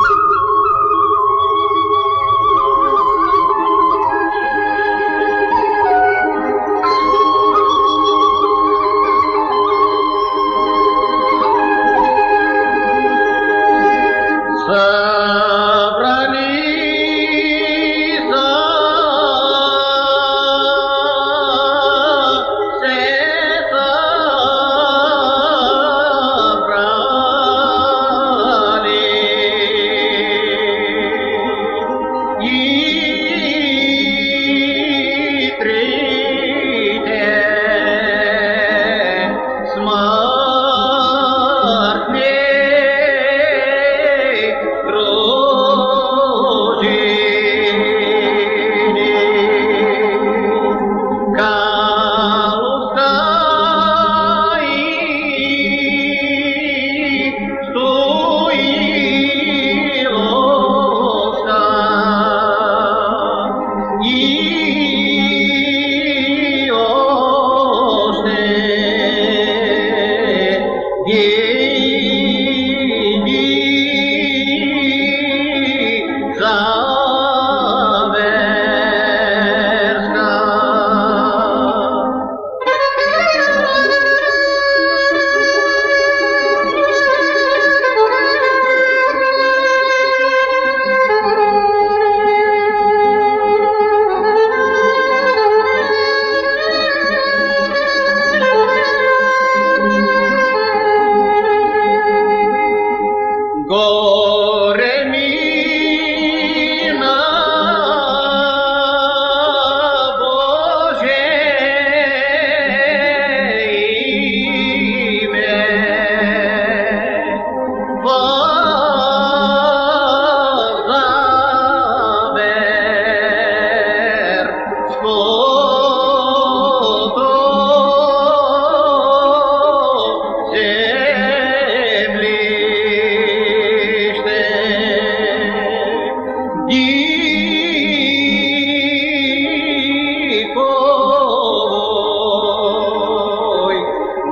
Woo! He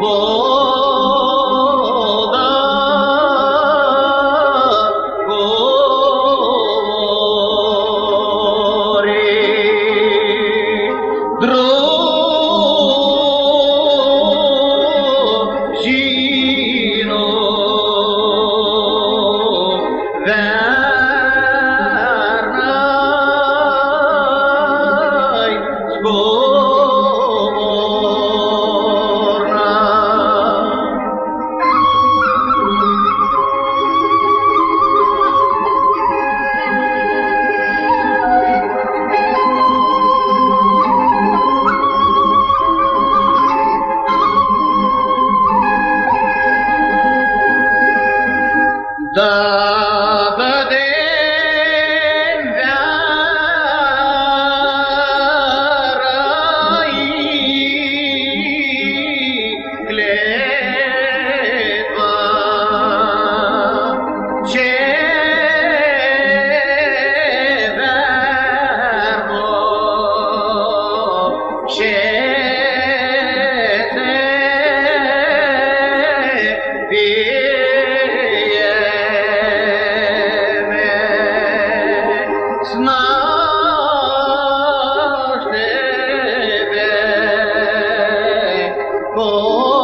Oh the Vỗ